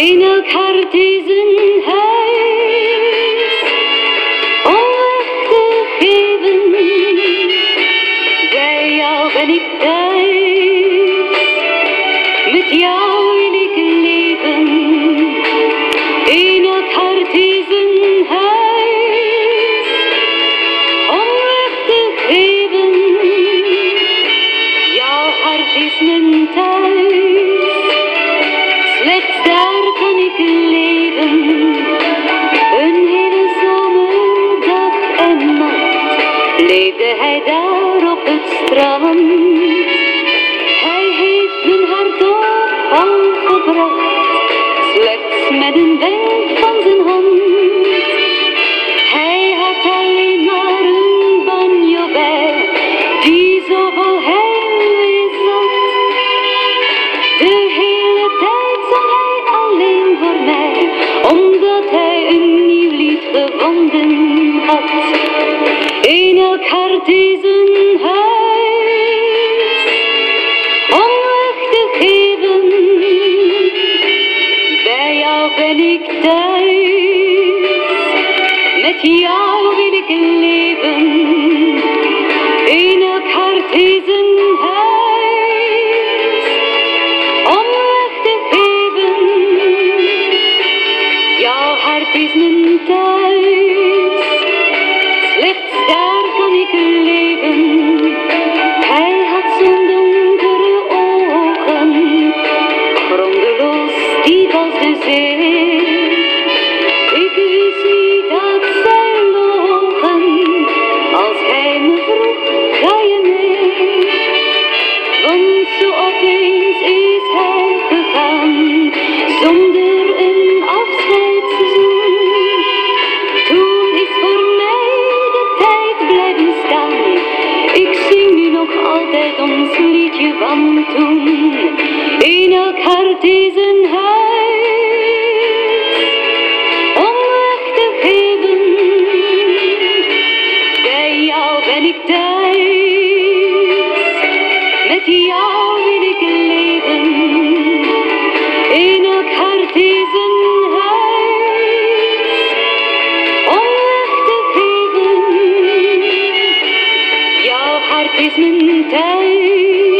in elkaar deze huis om weg te geven. Bij jou ben ik thuis, met jou wil ik leven. In is een huis om echt te geven. Jouw hart is mijn thuis. Daar op het strand. Hij heeft mijn hart op gebracht, slechts met een wenk van zijn hand. Hij had alleen maar een banjo bij, die zo vol heimwee zat. De hele tijd zong hij alleen voor mij, omdat hij een nieuw lied gevonden had. Leven. In elk hart is een huis liedje van toen. In elk hart is een huis om weg te geven. Bij jou ben ik thuis, met jou wil ik leven. In elk hart is een huis om weg te geven. Jouw hart is mijn thuis,